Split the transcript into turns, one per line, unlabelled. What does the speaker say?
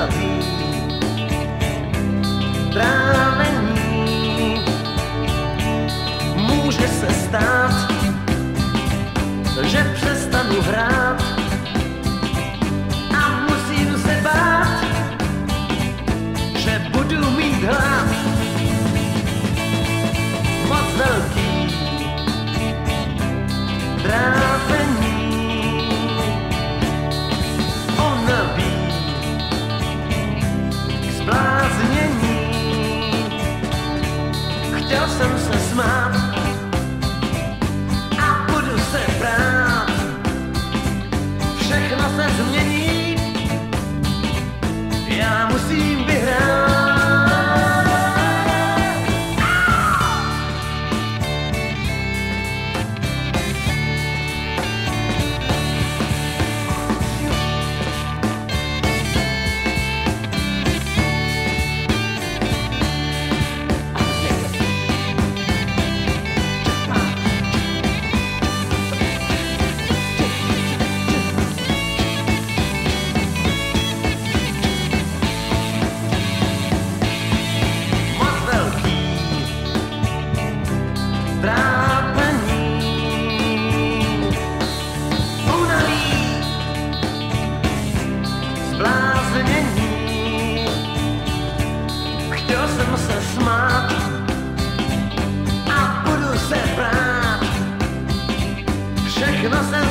zdraví pramení. Může se stát, že přestanu hrát a musím se bát, že budu mít just so, so. jsem se smát a budu se brát. Všechno jsem